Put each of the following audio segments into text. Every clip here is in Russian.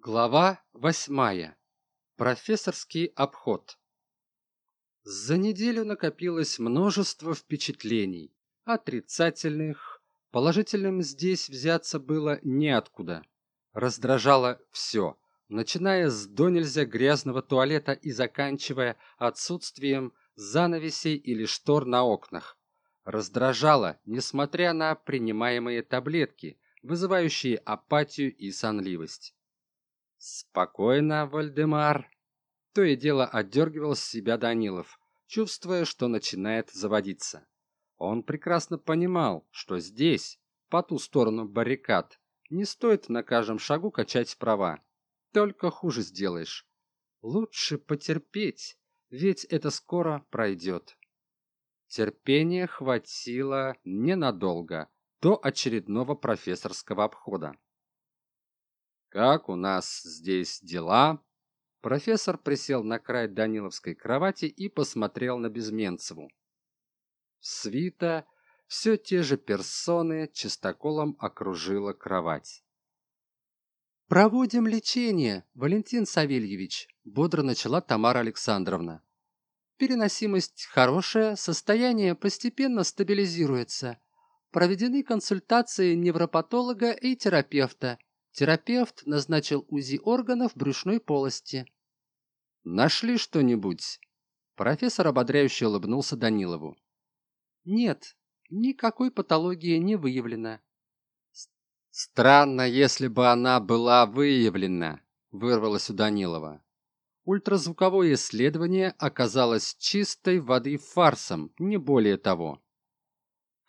Глава восьмая. Профессорский обход. За неделю накопилось множество впечатлений. Отрицательных, положительным здесь взяться было неоткуда. Раздражало все, начиная с до нельзя грязного туалета и заканчивая отсутствием занавесей или штор на окнах. Раздражало, несмотря на принимаемые таблетки, вызывающие апатию и сонливость. «Спокойно, Вальдемар!» То и дело отдергивал с себя Данилов, чувствуя, что начинает заводиться. Он прекрасно понимал, что здесь, по ту сторону баррикад, не стоит на каждом шагу качать права. Только хуже сделаешь. Лучше потерпеть, ведь это скоро пройдет. Терпения хватило ненадолго, до очередного профессорского обхода. «Как у нас здесь дела?» Профессор присел на край Даниловской кровати и посмотрел на Безменцеву. Свита, все те же персоны, чистоколом окружила кровать. «Проводим лечение, Валентин Савельевич», — бодро начала Тамара Александровна. «Переносимость хорошая, состояние постепенно стабилизируется. Проведены консультации невропатолога и терапевта. Терапевт назначил УЗИ органов брюшной полости. «Нашли что-нибудь?» Профессор ободряюще улыбнулся Данилову. «Нет, никакой патологии не выявлено». «Странно, если бы она была выявлена», — вырвалось у Данилова. Ультразвуковое исследование оказалось чистой воды фарсом, не более того.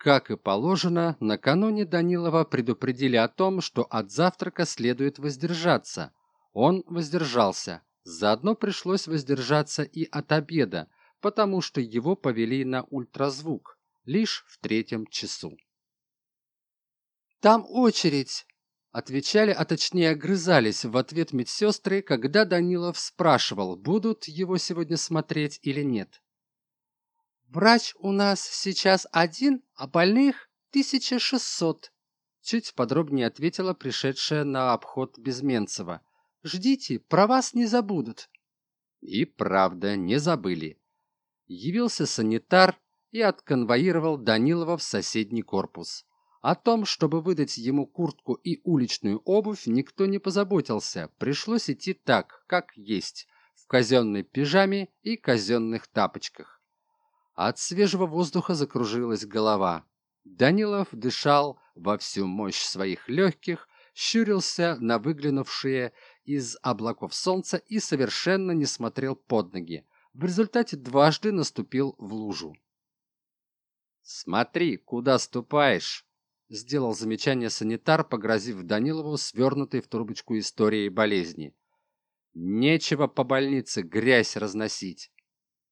Как и положено, накануне Данилова предупредили о том, что от завтрака следует воздержаться. Он воздержался. Заодно пришлось воздержаться и от обеда, потому что его повели на ультразвук лишь в третьем часу. «Там очередь!» Отвечали, а точнее огрызались в ответ медсестры, когда Данилов спрашивал, будут его сегодня смотреть или нет. Врач у нас сейчас один, а больных 1600. Чуть подробнее ответила пришедшая на обход Безменцева. Ждите, про вас не забудут. И правда, не забыли. Явился санитар и отконвоировал Данилова в соседний корпус. О том, чтобы выдать ему куртку и уличную обувь, никто не позаботился. Пришлось идти так, как есть, в казенной пижаме и казенных тапочках. От свежего воздуха закружилась голова. Данилов дышал во всю мощь своих легких, щурился на выглянувшие из облаков солнца и совершенно не смотрел под ноги. В результате дважды наступил в лужу. «Смотри, куда ступаешь!» Сделал замечание санитар, погрозив Данилову свернутой в трубочку историей болезни. «Нечего по больнице грязь разносить!»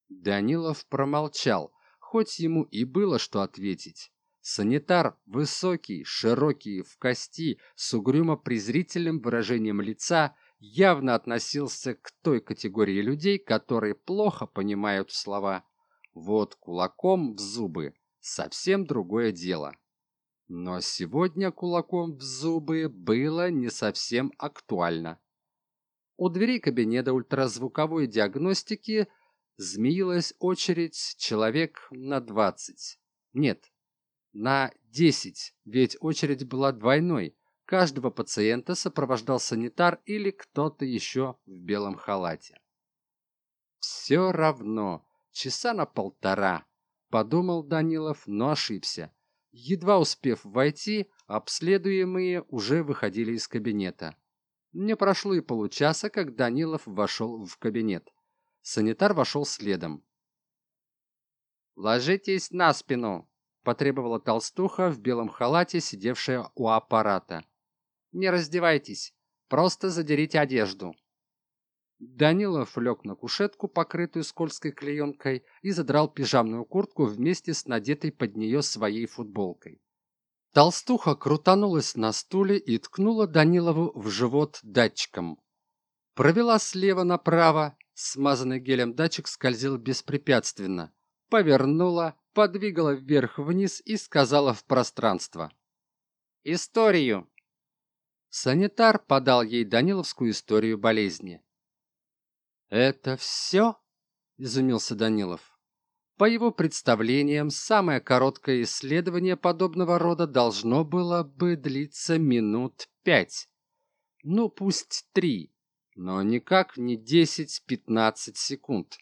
Данилов промолчал, хоть ему и было что ответить. Санитар, высокий, широкий, в кости, с угрюмо-презрительным выражением лица, явно относился к той категории людей, которые плохо понимают слова. Вот кулаком в зубы – совсем другое дело. Но сегодня кулаком в зубы было не совсем актуально. У дверей кабинета ультразвуковой диагностики змеилась очередь человек на двадцать. Нет, на десять, ведь очередь была двойной. Каждого пациента сопровождал санитар или кто-то еще в белом халате. Все равно, часа на полтора, подумал Данилов, но ошибся. Едва успев войти, обследуемые уже выходили из кабинета. Не прошло и получаса, как Данилов вошел в кабинет. Санитар вошел следом. «Ложитесь на спину!» – потребовала толстуха в белом халате, сидевшая у аппарата. «Не раздевайтесь, просто задерите одежду». Данилов лег на кушетку, покрытую скользкой клеенкой, и задрал пижамную куртку вместе с надетой под нее своей футболкой. Толстуха крутанулась на стуле и ткнула Данилову в живот датчиком. Провела слева направо, Смазанный гелем датчик скользил беспрепятственно. Повернула, подвигала вверх-вниз и сказала в пространство. «Историю!» Санитар подал ей Даниловскую историю болезни. «Это все?» – изумился Данилов. По его представлениям, самое короткое исследование подобного рода должно было бы длиться минут пять. Ну, пусть три, но никак не десять-пятнадцать секунд.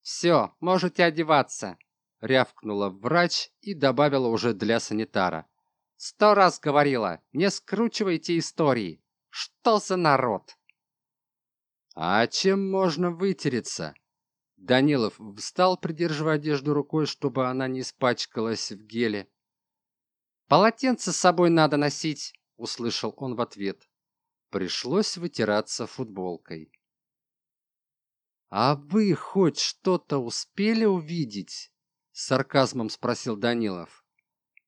«Все, можете одеваться», — рявкнула врач и добавила уже для санитара. «Сто раз говорила, не скручивайте истории. Что за народ?» «А чем можно вытереться?» Данилов встал, придерживая одежду рукой, чтобы она не испачкалась в геле. «Полотенце с собой надо носить», — услышал он в ответ. Пришлось вытираться футболкой. «А вы хоть что-то успели увидеть?» — с сарказмом спросил Данилов.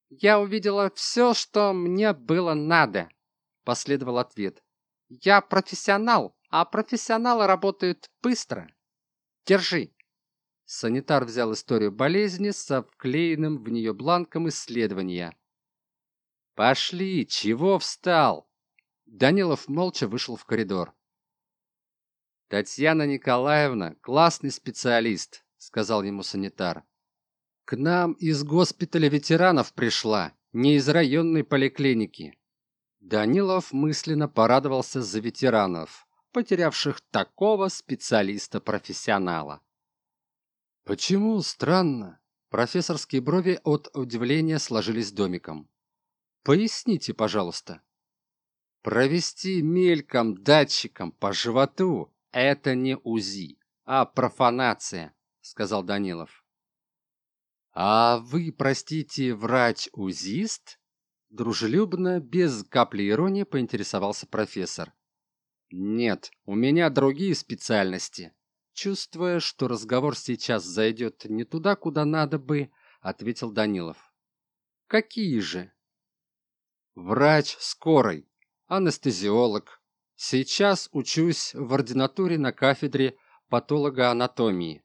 «Я увидела все, что мне было надо», — последовал ответ. «Я профессионал, а профессионалы работают быстро». Держи!» Санитар взял историю болезни со вклеенным в нее бланком исследования. «Пошли! Чего встал?» Данилов молча вышел в коридор. «Татьяна Николаевна – классный специалист», – сказал ему санитар. «К нам из госпиталя ветеранов пришла, не из районной поликлиники». Данилов мысленно порадовался за ветеранов потерявших такого специалиста-профессионала. Почему странно? Профессорские брови от удивления сложились домиком. Поясните, пожалуйста. Провести мельком датчиком по животу – это не УЗИ, а профанация, сказал Данилов. А вы, простите, врач-узист? Дружелюбно, без капли иронии поинтересовался профессор. Нет, у меня другие специальности. Чувствуя, что разговор сейчас зайдет не туда, куда надо бы, ответил Данилов. Какие же? Врач скорой, анестезиолог. Сейчас учусь в ординатуре на кафедре патологоанатомии.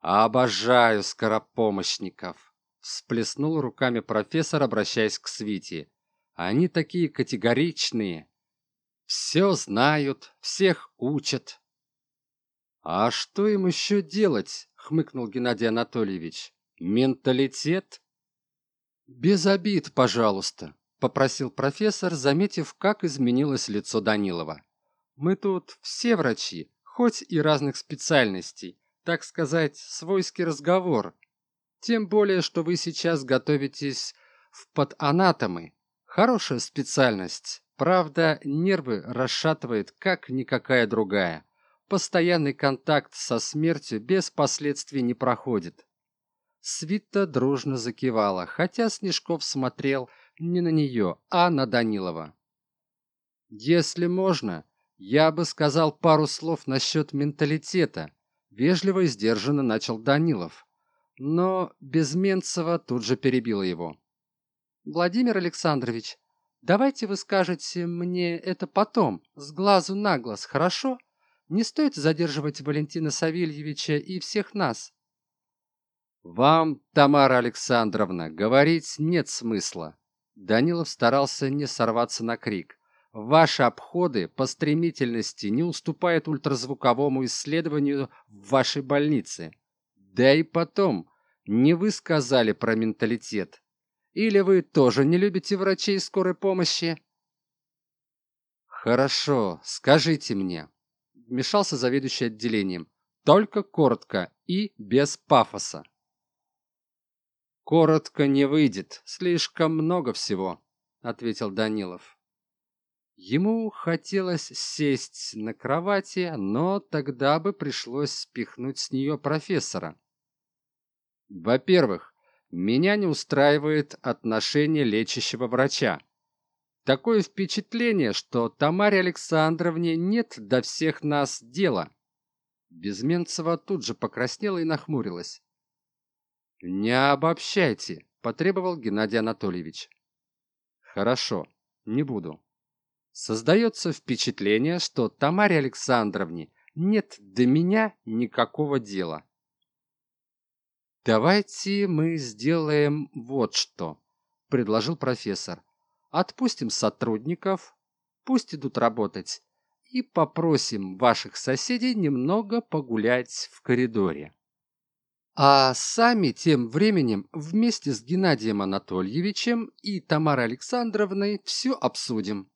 Обожаю скоропомощников. Всплеснул руками профессор, обращаясь к Свите. Они такие категоричные, все знают, всех учат. А что им еще делать? Хмыкнул Геннадий Анатольевич. Менталитет? Без обид, пожалуйста, попросил профессор, заметив, как изменилось лицо Данилова. Мы тут все врачи, хоть и разных специальностей, так сказать, свойский разговор. Тем более, что вы сейчас готовитесь в патанатомы. Хорошая специальность. Правда, нервы расшатывает как никакая другая. Постоянный контакт со смертью без последствий не проходит. Свита дружно закивала, хотя Снежков смотрел не на нее, а на Данилова. «Если можно, я бы сказал пару слов насчет менталитета», вежливо и сдержанно начал Данилов. Но Безменцева тут же перебила его. «Владимир Александрович, Давайте вы скажете мне это потом, с глазу на глаз, хорошо? Не стоит задерживать Валентина Савельевича и всех нас. Вам, Тамара Александровна, говорить нет смысла. Данилов старался не сорваться на крик. Ваши обходы по стремительности не уступают ультразвуковому исследованию в вашей больнице. Да и потом, не вы сказали про менталитет. Или вы тоже не любите врачей скорой помощи? Хорошо, скажите мне. Вмешался заведующий отделением. Только коротко и без пафоса. Коротко не выйдет, слишком много всего, ответил Данилов. Ему хотелось сесть на кровати, но тогда бы пришлось спихнуть с нее профессора. Во-первых, меня не устраивает отношение лечащего врача. Такое впечатление, что Тамаре Александровне нет до всех нас дела. Безменцева тут же покраснела и нахмурилась. «Не обобщайте», — потребовал Геннадий Анатольевич. «Хорошо, не буду. Создается впечатление, что Тамаре Александровне нет до меня никакого дела. «Давайте мы сделаем вот что», — предложил профессор. отпустим сотрудников, пусть идут работать, и попросим ваших соседей немного погулять в коридоре. А сами тем временем вместе с Геннадием Анатольевичем и Тамарой Александровной все обсудим.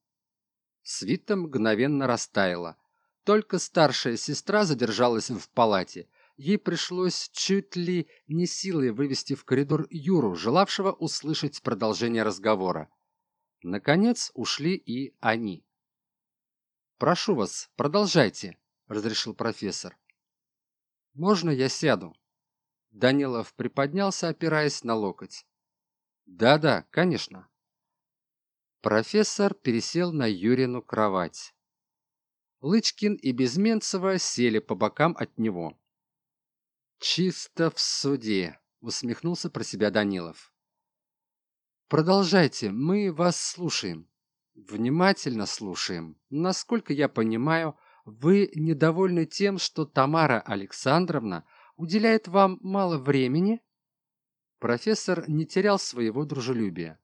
Свита мгновенно растаяла. Только старшая сестра задержалась в палате. Ей пришлось чуть ли не силой вывести в коридор Юру, желавшего услышать продолжение разговора. Наконец ушли и они. «Прошу вас, продолжайте», — разрешил профессор. «Можно я сяду?» Данилов приподнялся, опираясь на локоть. «Да-да, конечно». Профессор пересел на Юрину кровать. Лычкин и Безменцева сели по бокам от него. «Чисто в суде», — усмехнулся про себя Данилов. «Продолжайте, мы вас слушаем. Внимательно слушаем. Насколько я понимаю, вы недовольны тем, что Тамара Александровна уделяет вам мало времени?» Профессор не терял своего дружелюбия.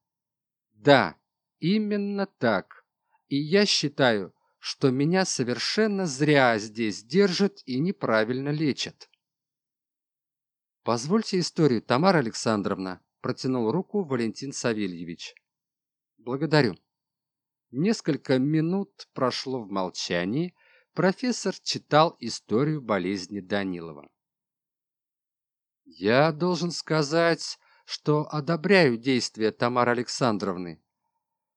«Да, именно так. И я считаю, что меня совершенно зря здесь держат и неправильно лечат». «Позвольте историю, Тамара Александровна», – протянул руку Валентин Савельевич. «Благодарю». Несколько минут прошло в молчании, профессор читал историю болезни Данилова. «Я должен сказать, что одобряю действия Тамары Александровны.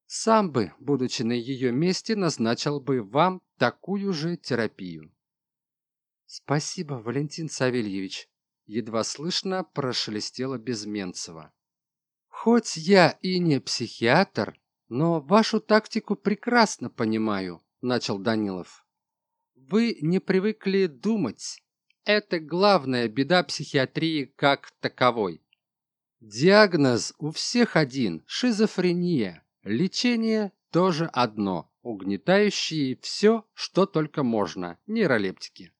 Сам бы, будучи на ее месте, назначил бы вам такую же терапию». «Спасибо, Валентин Савельевич», едва слышно прошелестела Безменцева. «Хоть я и не психиатр, но вашу тактику прекрасно понимаю», – начал Данилов. «Вы не привыкли думать. Это главная беда психиатрии как таковой. Диагноз у всех один – шизофрения. Лечение тоже одно – угнетающие все, что только можно, нейролептики.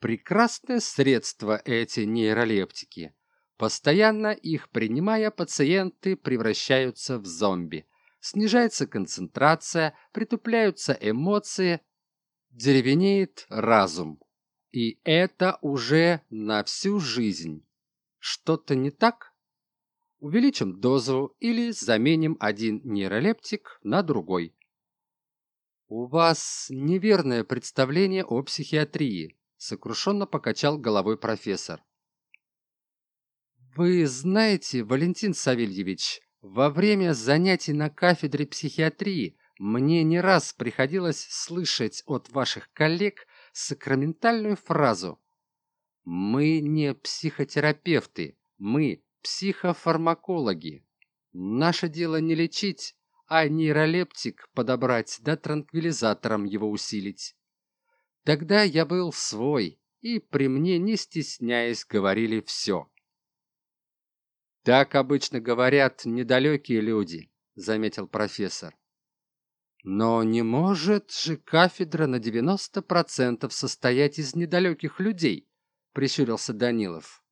Прекрасное средство эти нейролептики. Постоянно их принимая, пациенты превращаются в зомби. Снижается концентрация, притупляются эмоции, деревенеет разум. И это уже на всю жизнь. Что-то не так? Увеличим дозу или заменим один нейролептик на другой. У вас неверное представление о психиатрии сокрушенно покачал головой профессор. Вы знаете, Валентин Савельевич, во время занятий на кафедре психиатрии мне не раз приходилось слышать от ваших коллег сакраментальную фразу «Мы не психотерапевты, мы психофармакологи. Наше дело не лечить, а нейролептик подобрать да транквилизатором его усилить. Тогда я был свой, и при мне, не стесняясь, говорили все. «Так обычно говорят недалекие люди», — заметил профессор. «Но не может же кафедра на 90% состоять из недалеких людей», — прищурился Данилов.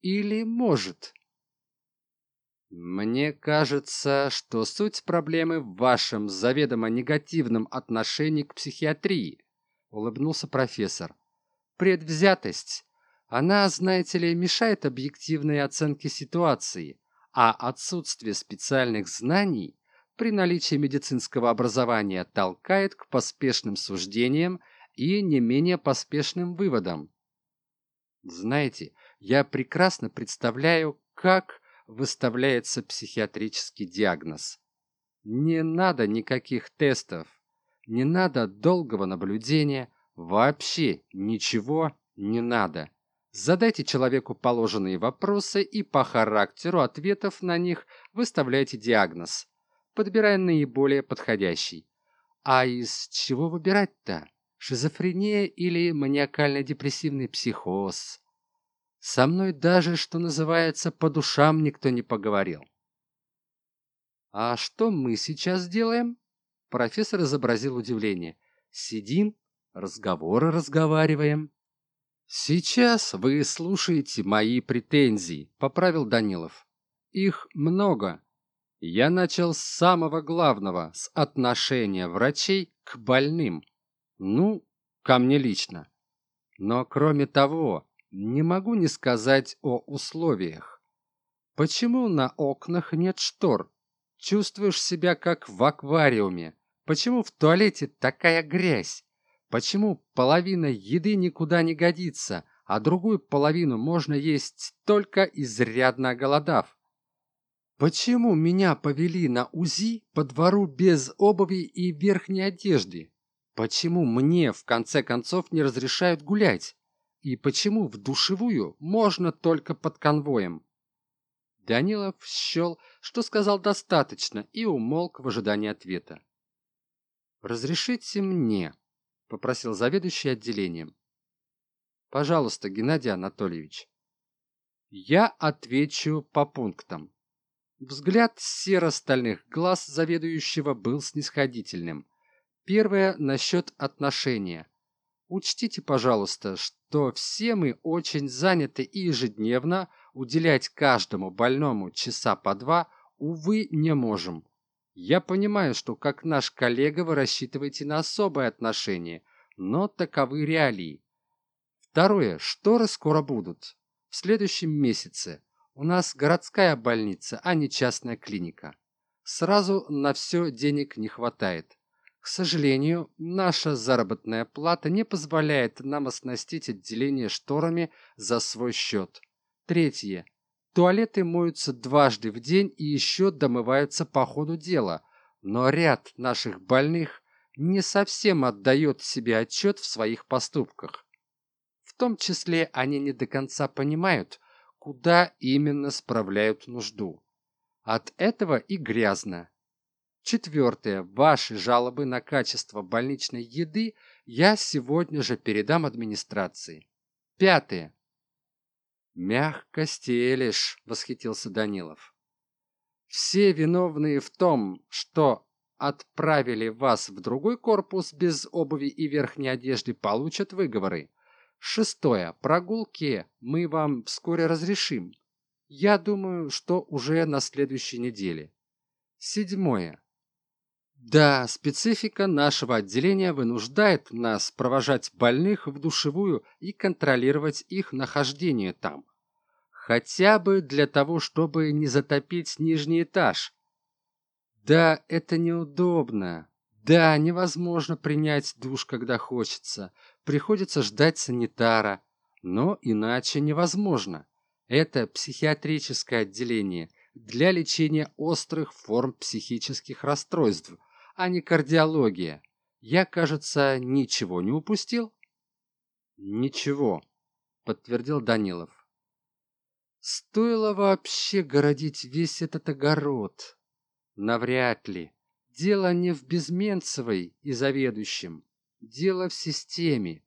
«Или может?» «Мне кажется, что суть проблемы в вашем заведомо негативном отношении к психиатрии», улыбнулся профессор. Предвзятость. Она, знаете ли, мешает объективной оценке ситуации, а отсутствие специальных знаний при наличии медицинского образования толкает к поспешным суждениям и не менее поспешным выводам. Знаете, я прекрасно представляю, как выставляется психиатрический диагноз. Не надо никаких тестов, не надо долгого наблюдения, вообще ничего не надо. Задайте человеку положенные вопросы и по характеру ответов на них выставляйте диагноз, подбирая наиболее подходящий. А из чего выбирать-то? Шизофрения или маниакально-депрессивный психоз? Со мной даже, что называется, по душам никто не поговорил. А что мы сейчас делаем? Профессор изобразил удивление. Сидим, разговоры разговариваем. Сейчас вы слушаете мои претензии, поправил Данилов. Их много. Я начал с самого главного, с отношения врачей к больным. Ну, ко мне лично. Но кроме того, не могу не сказать о условиях. Почему на окнах нет штор? Чувствуешь себя как в аквариуме. Почему в туалете такая грязь? Почему половина еды никуда не годится, а другую половину можно есть только изрядно голодав? Почему меня повели на УЗИ по двору без обуви и верхней одежды? Почему мне в конце концов не разрешают гулять? И почему в душевую можно только под конвоем? Данилов счел, что сказал достаточно и умолк в ожидании ответа. «Разрешите мне», — попросил заведующий отделением. «Пожалуйста, Геннадий Анатольевич». «Я отвечу по пунктам». Взгляд серо-стальных глаз заведующего был снисходительным. Первое насчет отношения. Учтите, пожалуйста, что все мы очень заняты и ежедневно уделять каждому больному часа по два, увы, не можем. Я понимаю, что как наш коллега вы рассчитываете на особое отношение, но таковы реалии. Второе. Шторы скоро будут. В следующем месяце. У нас городская больница, а не частная клиника. Сразу на все денег не хватает. К сожалению, наша заработная плата не позволяет нам оснастить отделение шторами за свой счет. Третье. Туалеты моются дважды в день и еще домываются по ходу дела, но ряд наших больных не совсем отдает себе отчет в своих поступках. В том числе они не до конца понимают, куда именно справляют нужду. От этого и грязно. Четвертое. Ваши жалобы на качество больничной еды я сегодня же передам администрации. Пятое. «Мягко стелишь», — восхитился Данилов. «Все виновные в том, что отправили вас в другой корпус без обуви и верхней одежды, получат выговоры. Шестое. Прогулки мы вам вскоре разрешим. Я думаю, что уже на следующей неделе. Седьмое. Да, специфика нашего отделения вынуждает нас провожать больных в душевую и контролировать их нахождение там. Хотя бы для того, чтобы не затопить нижний этаж. Да, это неудобно. Да, невозможно принять душ, когда хочется. Приходится ждать санитара. Но иначе невозможно. Это психиатрическое отделение для лечения острых форм психических расстройств – а не кардиология. Я, кажется, ничего не упустил? Ничего, подтвердил Данилов. Стоило вообще городить весь этот огород? Навряд ли. Дело не в Безменцевой и заведующем. Дело в системе.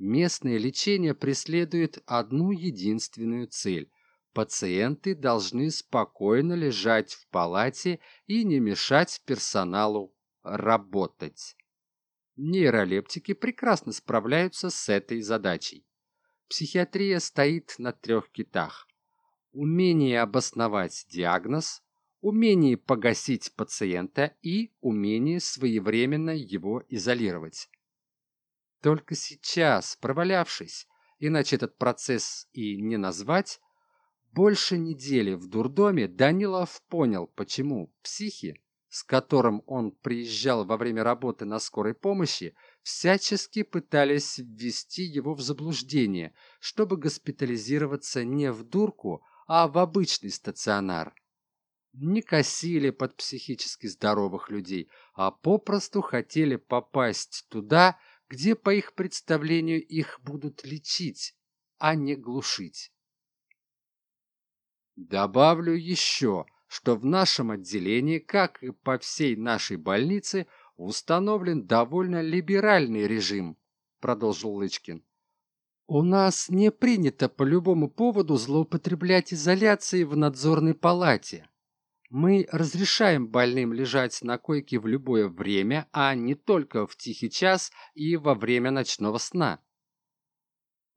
Местное лечение преследует одну единственную цель пациенты должны спокойно лежать в палате и не мешать персоналу работать. Нейролептики прекрасно справляются с этой задачей. Психиатрия стоит на трех китах. Умение обосновать диагноз, умение погасить пациента и умение своевременно его изолировать. Только сейчас, провалявшись, иначе этот процесс и не назвать, больше недели в дурдоме Данилов понял, почему психи с которым он приезжал во время работы на скорой помощи, всячески пытались ввести его в заблуждение, чтобы госпитализироваться не в дурку, а в обычный стационар. Не косили под психически здоровых людей, а попросту хотели попасть туда, где, по их представлению, их будут лечить, а не глушить. Добавлю еще – что в нашем отделении, как и по всей нашей больнице, установлен довольно либеральный режим, продолжил Лычкин. У нас не принято по любому поводу злоупотреблять изоляцией в надзорной палате. Мы разрешаем больным лежать на койке в любое время, а не только в тихий час и во время ночного сна.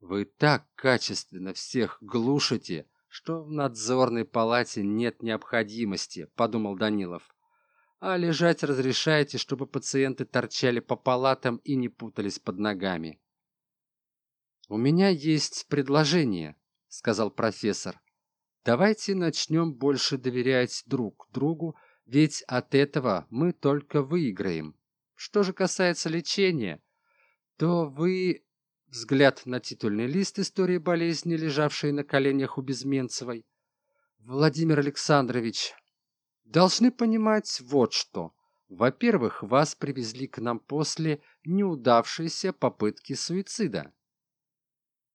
Вы так качественно всех глушите, что в надзорной палате нет необходимости подумал данилов. А лежать разрешаете чтобы пациенты торчали по палатам и не путались под ногами у меня есть предложение сказал профессор давайте начнем больше доверять друг другу ведь от этого мы только выиграем. Что же касается лечения то вы взгляд на титульный лист истории болезни лежавшей на коленях у безменцевой. Владимир александрович должны понимать вот что. Во первых вас привезли к нам после неудавшейся попытки суицида.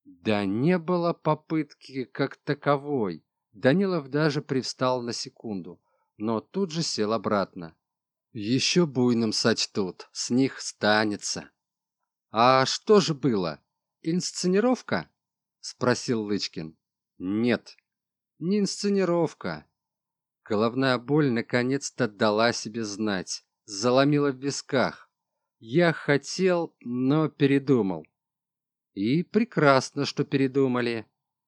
Да не было попытки как таковой данилов даже привстал на секунду но тут же сел обратно. Еще буйным сочтут с них станется а что же было? Инсценировка спросил лычкин. Нет не инсценировка головная боль наконец то дала себе знать заломила в висках. Я хотел но передумал и прекрасно что передумали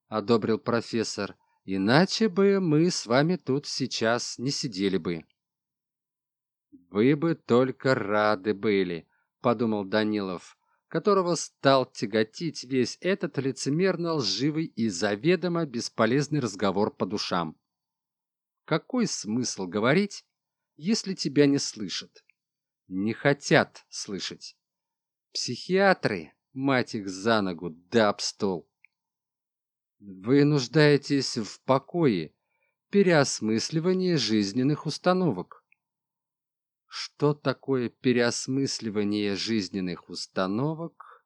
одобрил профессор иначе бы мы с вами тут сейчас не сидели бы вы бы только рады были подумал данилов которого стал тяготить весь этот лицемерно лживый и заведомо бесполезный разговор по душам. Какой смысл говорить, если тебя не слышат? Не хотят слышать. Психиатры, мать их за ногу, да об стол. Вы нуждаетесь в покое, переосмысливании жизненных установок. Что такое переосмысливание жизненных установок?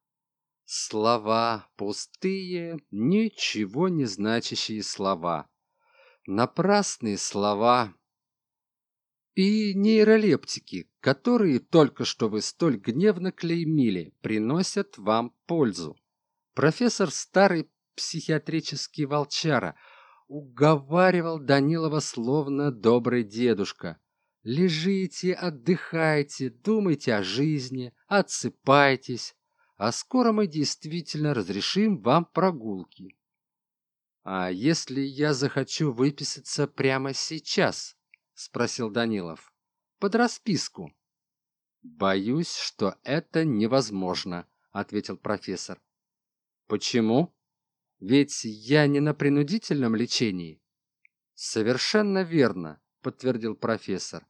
Слова пустые ничего не значащие слова. Напрасные слова и нейролептики которые только что вы столь гневно клеймили приносят вам пользу. Профессор старый психиатрический волчара уговаривал данилова словно добрый дедушка Лежите, отдыхайте, думайте о жизни, отсыпайтесь, а скоро мы действительно разрешим вам прогулки. А если я захочу выписаться прямо сейчас? Спросил Данилов. Под расписку. Боюсь, что это невозможно, ответил профессор. Почему? Ведь я не на принудительном лечении. Совершенно верно, подтвердил профессор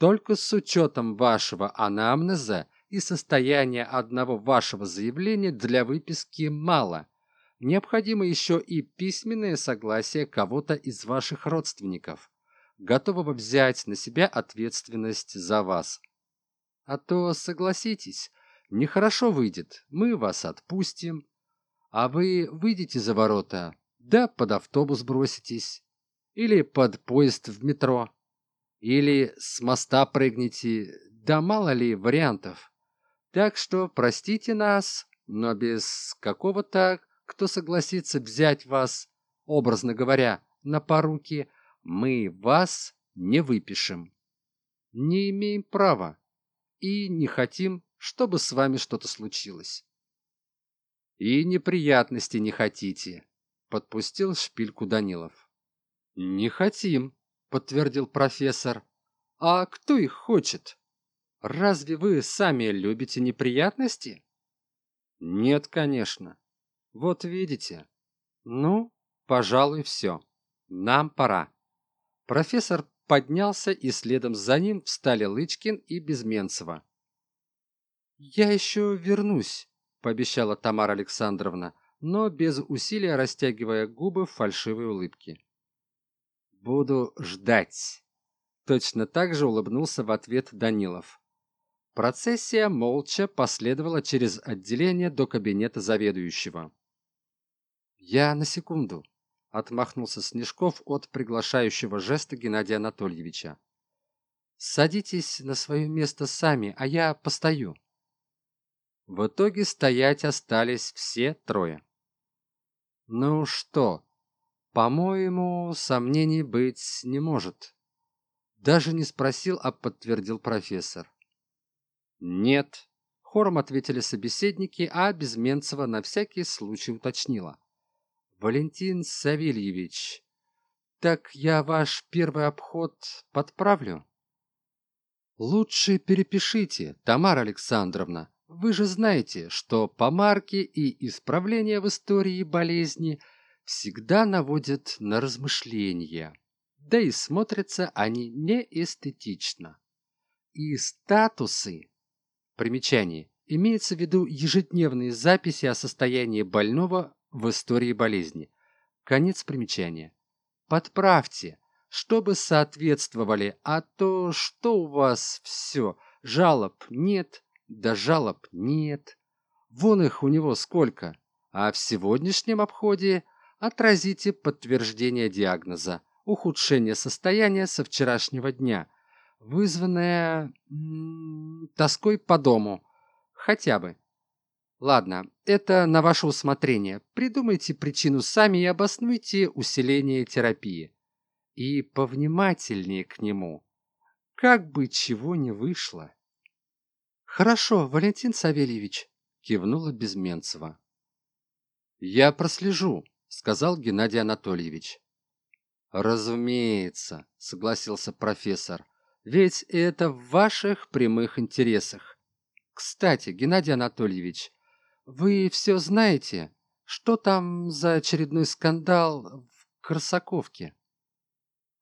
только с учетом вашего анамнеза и состояния одного вашего заявления для выписки мало. Необходимо еще и письменное согласие кого-то из ваших родственников, готового взять на себя ответственность за вас. А то, согласитесь, нехорошо выйдет, мы вас отпустим, а вы выйдете за ворота, да под автобус броситесь или под поезд в метро или с моста прыгните, да мало ли вариантов. Так что простите нас, но без какого-то, кто согласится взять вас, образно говоря, на поруки, мы вас не выпишем. Не имеем права и не хотим, чтобы с вами что-то случилось. И неприятности не хотите, подпустил шпильку Данилов. Не хотим, подтвердил профессор. А кто их хочет? Разве вы сами любите неприятности? Нет, конечно. Вот видите. Ну, пожалуй, все. Нам пора. Профессор поднялся, и следом за ним встали Лычкин и Безменцева. «Я еще вернусь», — пообещала Тамара Александровна, но без усилия растягивая губы в фальшивой улыбке буду ждать точно так же улыбнулся в ответ данилов. Процессия молча последовала через отделение до кабинета заведующего я на секунду отмахнулся снежков от приглашающего жеста геннадия анатольевича садитесь на свое место сами а я постою в итоге стоять остались все трое ну что по-моему, сомнений быть не может. Даже не спросил, а подтвердил профессор. Нет, хором ответили собеседники, а Безменцева на всякий случай уточнила. Валентин Савельевич, так я ваш первый обход подправлю лучше перепишите тамара александровна вы же знаете что помарки и исправления в истории болезни всегда наводят на размышления да и смотрятся они неэстетично. И статусы примечание имеется в виду ежедневные записи о состоянии больного в истории болезни. Конец примечания. Подправьте чтобы соответствовали а то что у вас все жалоб нет да жалоб нет. Вон их у него сколько. А в сегодняшнем обходе отразите подтверждение диагноза. Ухудшение состояния со вчерашнего дня вызванное тоской по дому. Хотя бы. Ладно это на ваше усмотрение. Придумайте причину сами и обоснуйте усиление терапии. И повнимательнее к нему. Как бы чего не вышло хорошо валентин савельевич кивнула безменцева. Я прослежу сказал геннадий анатольевич. Разумеется согласился профессор. Ведь это в ваших прямых интересах кстати геннадий анатольевич вы все знаете что там за очередной скандал в корсаковке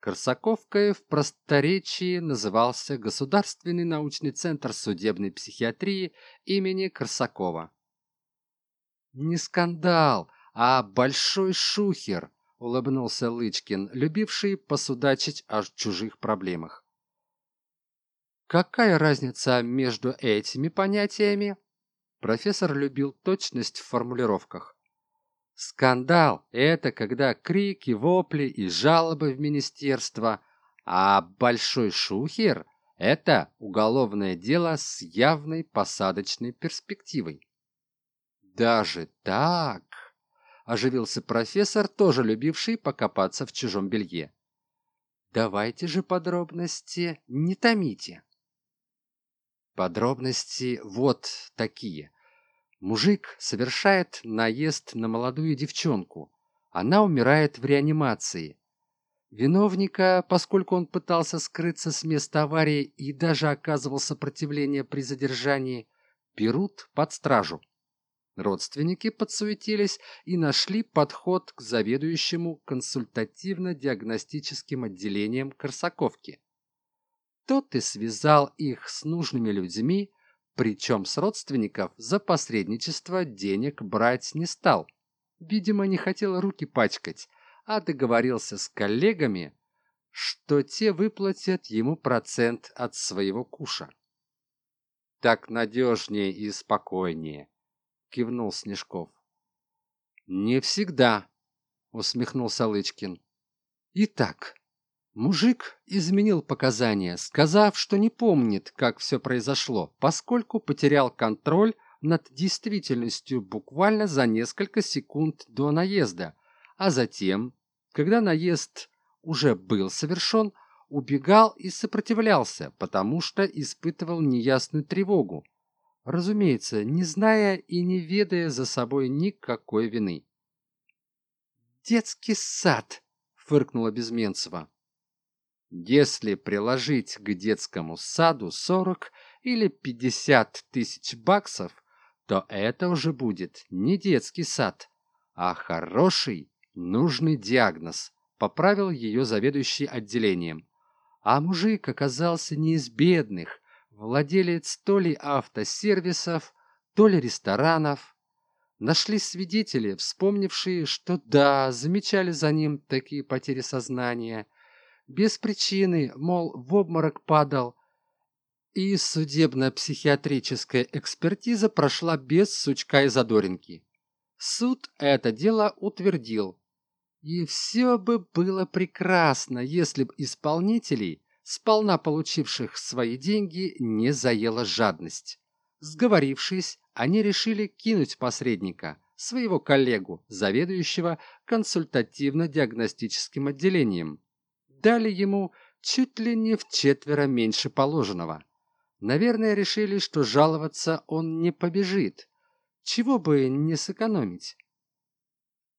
корсаковкой в просторечии назывался государственный научный центр судебной психиатрии имени корсакова. Не скандал а большой шухер улыбнулся лычкин любивший посудачить о чужих проблемах. Какая разница между этими понятиями? Профессор любил точность в формулировках скандал это когда крики вопли и жалобы в министерство а большой шухер это уголовное дело с явной посадочной перспективой. Даже так оживился профессор тоже любивший покопаться в чужом белье. Давайте же подробности не томите подробности вот такие мужик совершает наезд на молодую девчонку. Она умирает в реанимации. Виновника поскольку он пытался скрыться с места аварии и даже оказывал сопротивление при задержании берут под стражу. Родственники подсуетились и нашли подход к заведующему консультативно-диагностическим отделением Корсаковки. Тот и связал их с нужными людьми, причем с родственников за посредничество денег брать не стал. Видимо, не хотел руки пачкать, а договорился с коллегами, что те выплатят ему процент от своего куша. Так надежнее и спокойнее кивнул снежков не всегда усмехнулся лычкин итак мужик изменил показания сказав что не помнит как все произошло поскольку потерял контроль над действительностью буквально за несколько секунд до наезда. А затем когда наезд уже был совершен убегал и сопротивлялся потому что испытывал неясную тревогу разумеется не зная и не ведая за собой никакой вины. Детский сад фыркнула безменцева если приложить к детскому саду сорок или пятьдесят тысяч баксов то это уже будет не детский сад а хороший нужный диагноз поправил ее заведующий отделением а мужик оказался не из бедных владелец то ли автосервисов, то ли ресторанов. Нашли свидетели, вспомнившие, что да, замечали за ним такие потери сознания. Без причины, мол, в обморок падал. И судебно-психиатрическая экспертиза прошла без сучка и задоринки. Суд это дело утвердил. И все бы было прекрасно, если б исполнителей сполна получивших свои деньги не заела жадность. Сговорившись, они решили кинуть посредника, своего коллегу, заведующего консультативно-диагностическим отделением. Дали ему чуть ли не в четверо меньше положенного. Наверное, решили, что жаловаться он не побежит. Чего бы не сэкономить.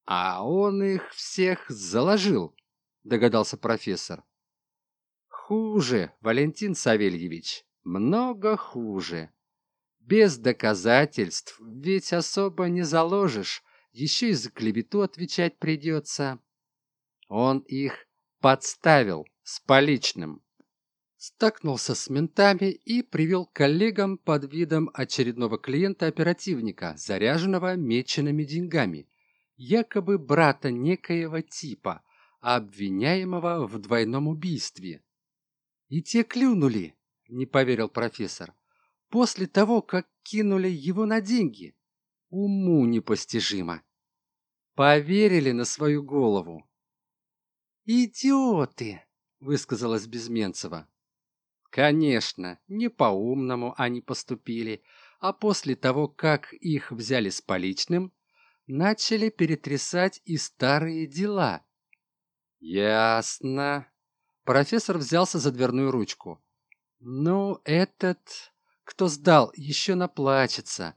А он их всех заложил догадался профессор. Хуже, Валентин Савельевич, много хуже. Без доказательств ведь особо не заложишь, еще и за клевету отвечать придется. Он их подставил с поличным. Стакнулся с ментами и привел коллегам под видом очередного клиента-оперативника, заряженного меченными деньгами, якобы брата некоего типа, обвиняемого в двойном убийстве. И те клюнули, не поверил профессор, после того, как кинули его на деньги. Уму непостижимо. Поверили на свою голову. «Идиоты!» — высказалась Безменцева. Конечно, не по-умному они поступили, а после того, как их взяли с поличным, начали перетрясать и старые дела. Ясно. Профессор взялся за дверную ручку. Ну, этот, кто сдал, еще наплачется,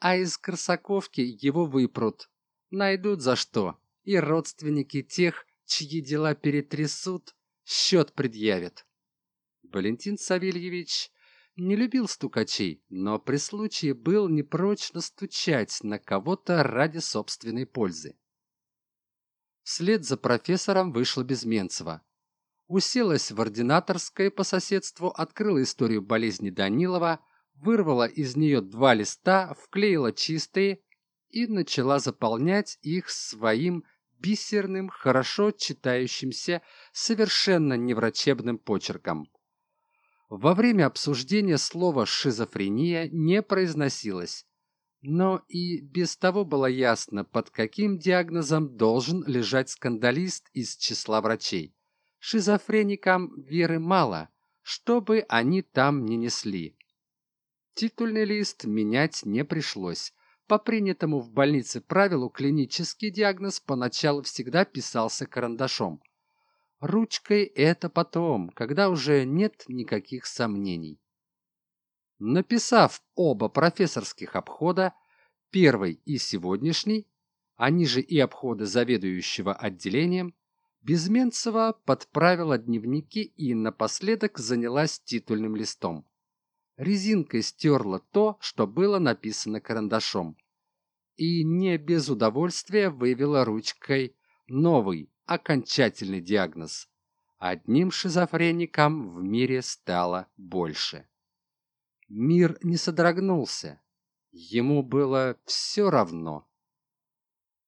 а из Красаковки его выпрут. Найдут за что, и родственники тех, чьи дела перетрясут, счет предъявят. Валентин Савельевич не любил стукачей, но при случае был не прочь настучать на кого-то ради собственной пользы. Вслед за профессором вышла Безменцева. Уселась в ординаторской по соседству, открыла историю болезни Данилова, вырвала из нее два листа, вклеила чистые и начала заполнять их своим бисерным, хорошо читающимся, совершенно неврачебным почерком. Во время обсуждения слово «шизофрения» не произносилось, но и без того было ясно, под каким диагнозом должен лежать скандалист из числа врачей. Шизофреникам веры мало, чтобы они там не несли. Титульный лист менять не пришлось. По принятому в больнице правилу клинический диагноз поначалу всегда писался карандашом – Ручкой это потом, когда уже нет никаких сомнений. Написав оба профессорских обхода, первый и сегодняшний, они же и обходы заведующего отделением, Безменцева подправила дневники и напоследок занялась титульным листом. Резинкой стерла то, что было написано карандашом. И не без удовольствия вывела ручкой новый, окончательный диагноз. Одним шизофреником в мире стало больше. Мир не содрогнулся. Ему было все равно.